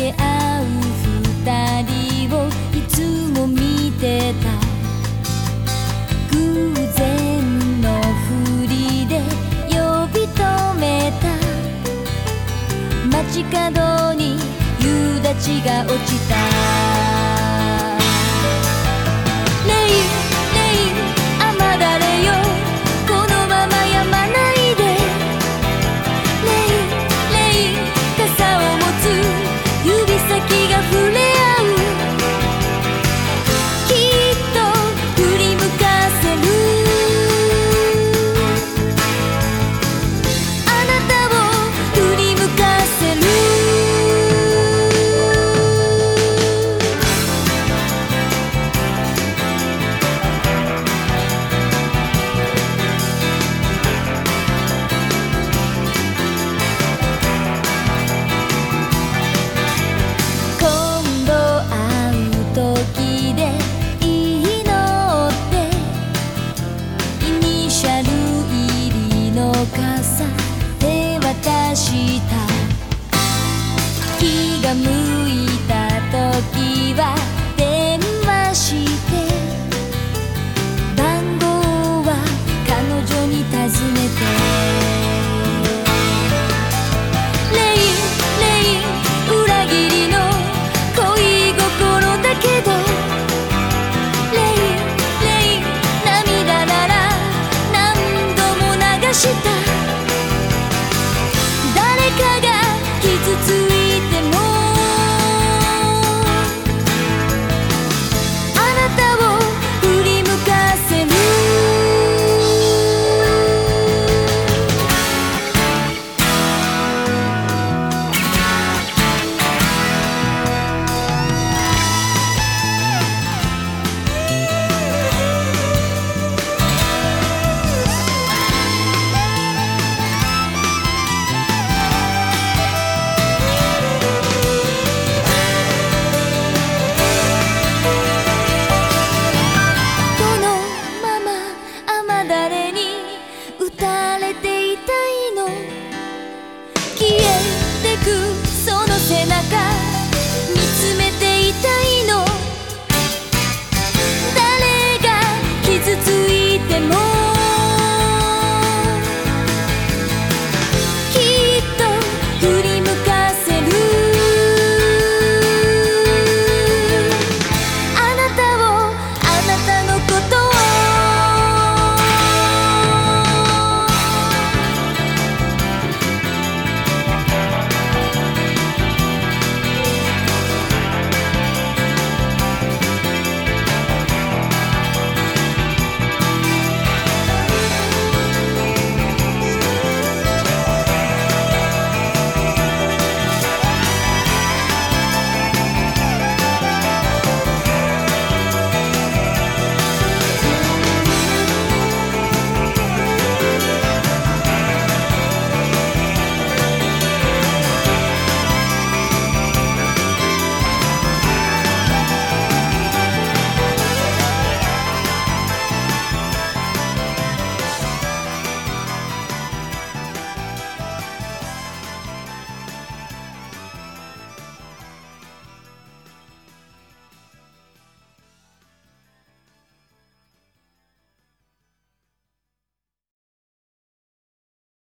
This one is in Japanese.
け合う二人をいつも見てた。偶然のふりで呼び止めた。街角に夕立が落ちた。